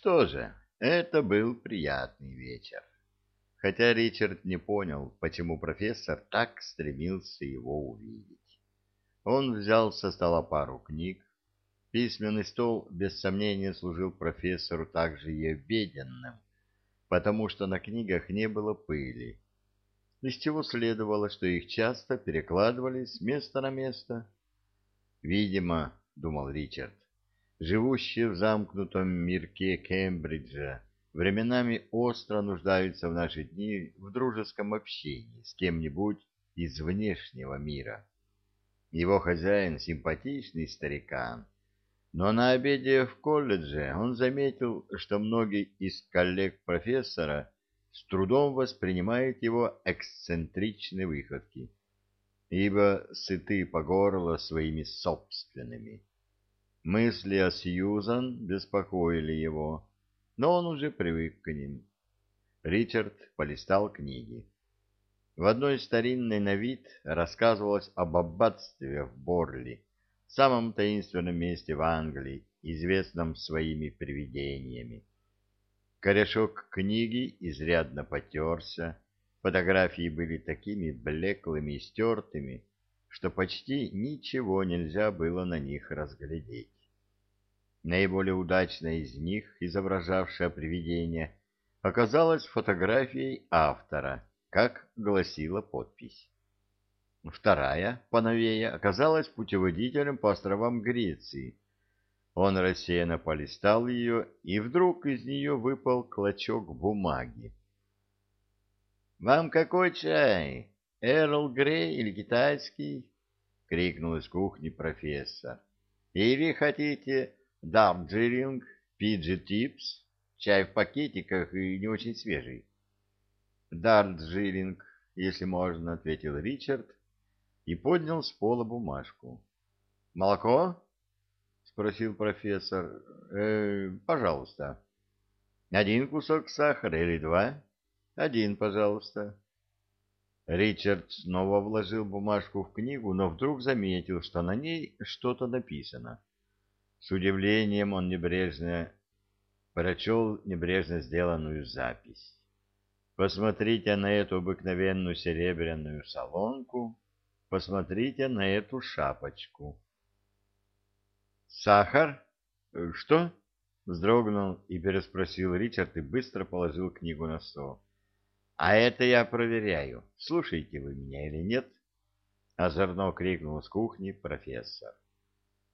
Что же, это был приятный вечер. Хотя Ричард не понял, почему профессор так стремился его увидеть. Он взял со стола пару книг. Письменный стол, без сомнения, служил профессору также и обеденным, потому что на книгах не было пыли, из чего следовало, что их часто перекладывали с места на место. Видимо, — думал Ричард, — живущие в замкнутом мирке Кембриджа временами остро нуждаются в наши дни в дружеском общении с кем-нибудь из внешнего мира. Его хозяин — симпатичный старикан, но на обеде в колледже он заметил, что многие из коллег профессора с трудом воспринимают его эксцентричные выходки, ибо сыты по горло своими собственными. Мысли о Сьюзан беспокоили его, но он уже привык к ним. Ричард полистал книги. В одной старинной на вид рассказывалось об аббатстве в Борли, самом таинственном месте в Англии, известном своими привидениями. Корешок книги изрядно потерся, фотографии были такими блеклыми и стертыми, что почти ничего нельзя было на них разглядеть. Наиболее удачная из них, изображавшая привидение, оказалась фотографией автора — как гласила подпись. Вторая, поновее, оказалась путеводителем по островам Греции. Он рассеянно полистал ее, и вдруг из нее выпал клочок бумаги. «Вам какой чай? Эрл Грей или китайский?» — крикнул из кухни профессор. «Или хотите Дарджилинг, Пиджи Типс, чай в пакетиках и не очень свежий?» Дарджилинг, если можно, — ответил Ричард и поднял с пола бумажку. — Молоко? — спросил профессор. «Э, — Пожалуйста. — Один кусок сахара или два? — Один, пожалуйста. Ричард снова вложил бумажку в книгу, но вдруг заметил, что на ней что-то написано. С удивлением он небрежно прочел небрежно сделанную запись. Посмотрите на эту обыкновенную серебряную солонку, посмотрите на эту шапочку. Сахар? Что? Вздрогнул и переспросил Ричард и быстро положил книгу на стол. А это я проверяю, слушаете вы меня или нет? Озорно крикнул с кухни профессор.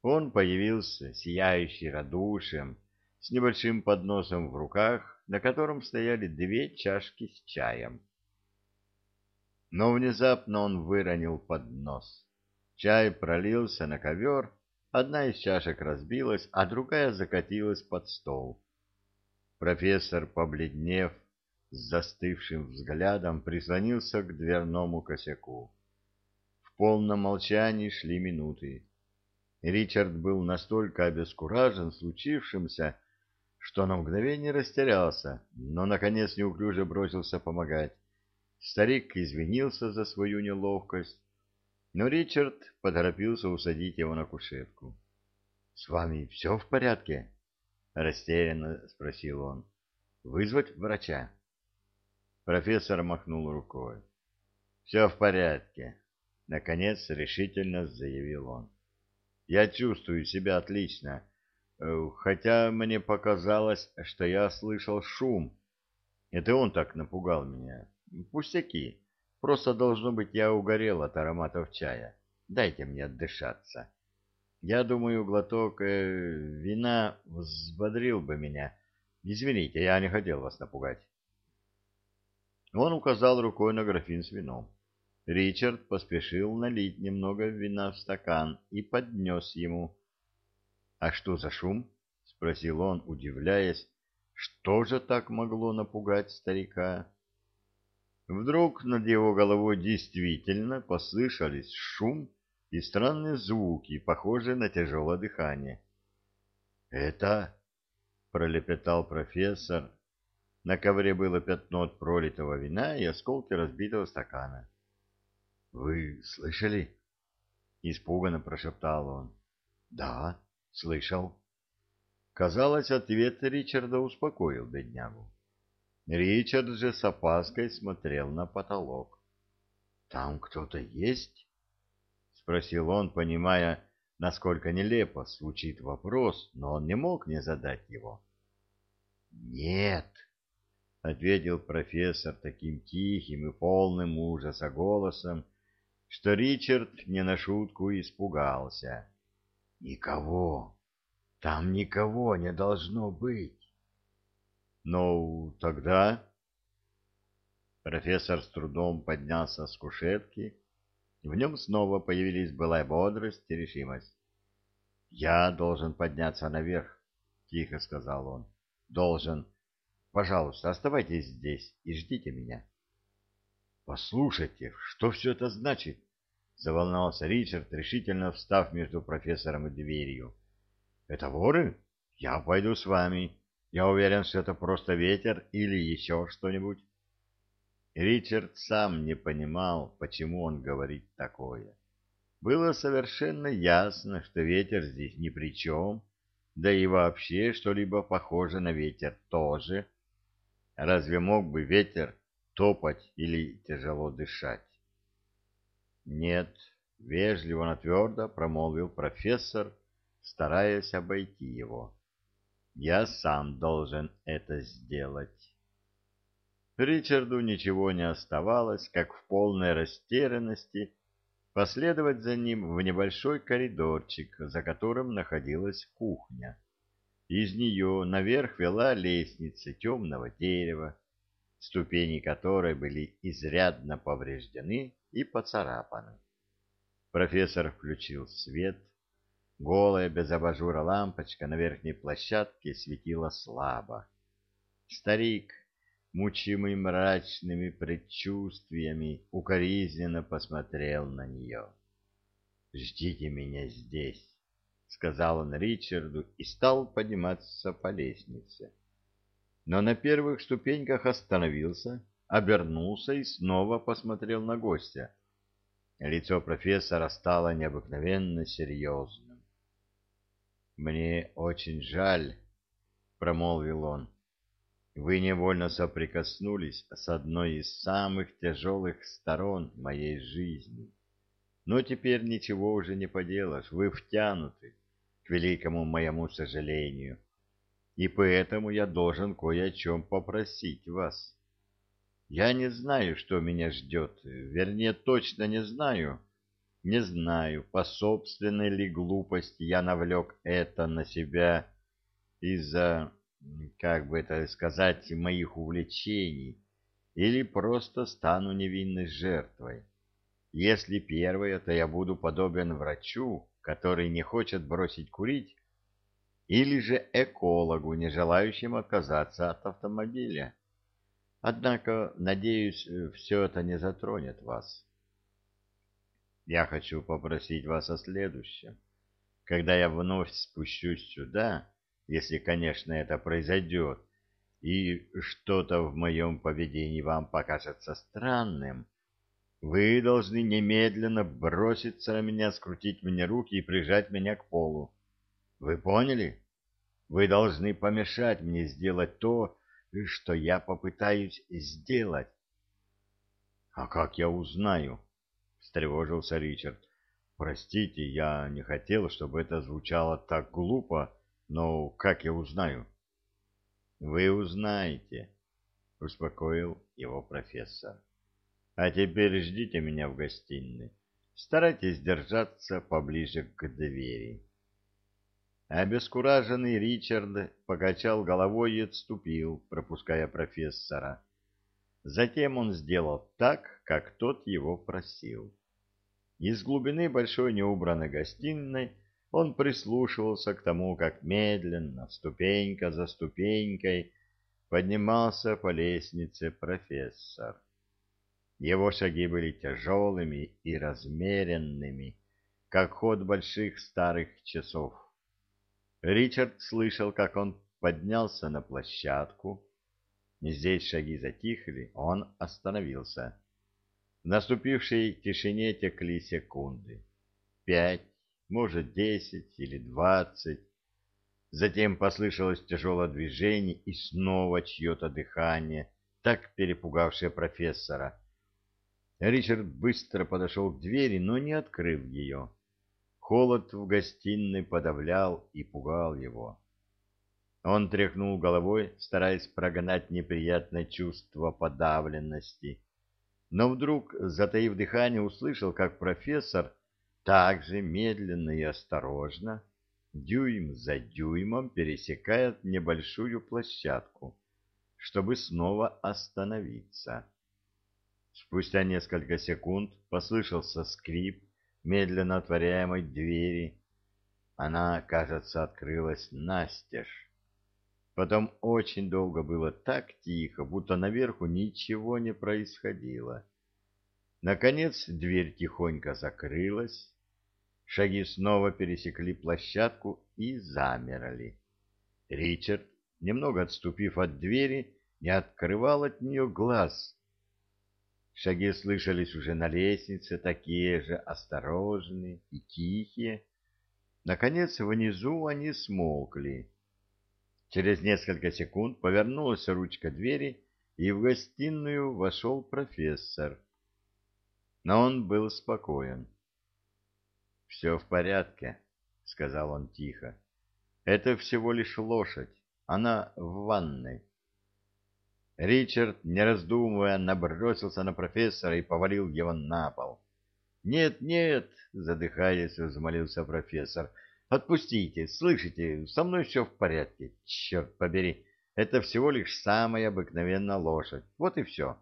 Он появился, сияющий радушием, с небольшим подносом в руках, на котором стояли две чашки с чаем. Но внезапно он выронил поднос. Чай пролился на ковер, одна из чашек разбилась, а другая закатилась под стол. Профессор, побледнев, с застывшим взглядом прислонился к дверному косяку. В полном молчании шли минуты. Ричард был настолько обескуражен случившимся, что на мгновение растерялся, но, наконец, неуклюже бросился помогать. Старик извинился за свою неловкость, но Ричард поторопился усадить его на кушетку. — С вами все в порядке? — растерянно спросил он. — Вызвать врача? Профессор махнул рукой. — Все в порядке, — наконец решительно заявил он. — Я чувствую себя отлично. — Э, хотя мне показалось, что я слышал шум. Это он так напугал меня. Пустяки. Просто, должно быть, я угорел от ароматов чая. Дайте мне отдышаться. Я думаю, глоток э, вина взбодрил бы меня. Извините, я не хотел вас напугать. Он указал рукой на графин с вином. Ричард поспешил налить немного вина в стакан и поднес ему. «А что за шум?» — спросил он, удивляясь. «Что же так могло напугать старика?» Вдруг над его головой действительно послышались шум и странные звуки, похожие на тяжелое дыхание. «Это...» — пролепетал профессор. На ковре было пятно от пролитого вина и осколки разбитого стакана. «Вы слышали?» — испуганно прошептал он. «Да», Слышал. Казалось, ответ Ричарда успокоил беднягу. Ричард же с опаской смотрел на потолок. «Там кто-то есть?» — спросил он, понимая, насколько нелепо звучит вопрос, но он не мог не задать его. «Нет», — ответил профессор таким тихим и полным ужаса голосом, что Ричард не на шутку испугался. «Никого! Там никого не должно быть!» «Ну, тогда...» Профессор с трудом поднялся с кушетки. В нем снова появились былая бодрость и решимость. «Я должен подняться наверх», — тихо сказал он. «Должен. Пожалуйста, оставайтесь здесь и ждите меня». «Послушайте, что все это значит?» — заволновался Ричард, решительно встав между профессором и дверью. «Это воры? Я пойду с вами. Я уверен, что это просто ветер или еще что-нибудь». Ричард сам не понимал, почему он говорит такое. Было совершенно ясно, что ветер здесь ни при чем, да и вообще что-либо похоже на ветер тоже. Разве мог бы ветер топать или тяжело дышать? Нет, вежливо, но твердо промолвил профессор, стараясь обойти его. Я сам должен это сделать. Ричарду ничего не оставалось, как в полной растерянности последовать за ним в небольшой коридорчик, за которым находилась кухня. Из нее наверх вела лестница темного дерева, ступени которой были изрядно повреждены и поцарапаны. Профессор включил свет. Голая без абажура лампочка на верхней площадке светила слабо. Старик, мучимый мрачными предчувствиями, укоризненно посмотрел на нее. «Ждите меня здесь», — сказал он Ричарду и стал подниматься по лестнице. Но на первых ступеньках остановился, обернулся и снова посмотрел на гостя. Лицо профессора стало необыкновенно серьезным. «Мне очень жаль», — промолвил он, — вы невольно соприкоснулись с одной из самых тяжелых сторон моей жизни. Но теперь ничего уже не поделаешь, вы втянуты, к великому моему сожалению, и поэтому я должен кое о чем попросить вас. Я не знаю, что меня ждет, вернее, точно не знаю. Не знаю, по собственной ли глупости я навлек это на себя из-за как бы это сказать, моих увлечений, или просто стану невинной жертвой. Если первое, то я буду подобен врачу, который не хочет бросить курить, или же экологу, не желающему отказаться от автомобиля. Однако, надеюсь, все это не затронет вас. Я хочу попросить вас о следующем. Когда я вновь спущусь сюда, если, конечно, это произойдет, и что-то в моем поведении вам покажется странным, вы должны немедленно броситься на меня, скрутить мне руки и прижать меня к полу. Вы поняли? Вы должны помешать мне сделать то, что я попытаюсь сделать. — А как я узнаю? — встревожился Ричард. — Простите, я не хотел, чтобы это звучало так глупо, но как я узнаю? Вы узнаете, успокоил его профессор. А теперь ждите меня в гостиной. Старайтесь держаться поближе к двери. Обескураженный Ричард покачал головой и отступил, пропуская профессора. Затем он сделал так, как тот его просил. Из глубины большой неубранной гостиной он прислушивался к тому, как медленно, ступенька за ступенькой, поднимался по лестнице профессор. Его шаги были тяжелыми и размеренными, как ход больших старых часов. Ричард слышал, как он поднялся на площадку. Здесь шаги затихли, он остановился. В наступившей тишине текли секунды. Пять, может, десять или двадцать. Затем послышалось тяжелое движение и снова чье-то дыхание, так перепугавшее профессора. Ричард быстро подошел к двери, но не открыл ее. Холод в гостиной подавлял и пугал его. Он тряхнул головой, стараясь прогнать неприятное чувство подавленности. Но вдруг, затаив дыхание, услышал, как профессор также медленно и осторожно, дюйм за дюймом пересекает небольшую площадку, чтобы снова остановиться. Спустя несколько секунд послышался скрип медленно отворяемой двери. Она, кажется, открылась настежь. Потом очень долго было так тихо, будто наверху ничего не происходило. Наконец дверь тихонько закрылась, шаги снова пересекли площадку и замерли. Ричард, немного отступив от двери, не открывал от нее глаз. Шаги слышались уже на лестнице, такие же осторожные и тихие. Наконец, внизу они смолкли. Через несколько секунд повернулась ручка двери, и в гостиную вошел профессор. Но он был спокоен. «Все в порядке», — сказал он тихо. «Это всего лишь лошадь. Она в ванной». Ричард, не раздумывая, набросился на профессора и повалил его на пол. «Нет, нет!» — задыхаясь, взмолился профессор. Отпустите, слышите, со мной все в порядке. Черт побери, это всего лишь самая обыкновенная лошадь. Вот и все.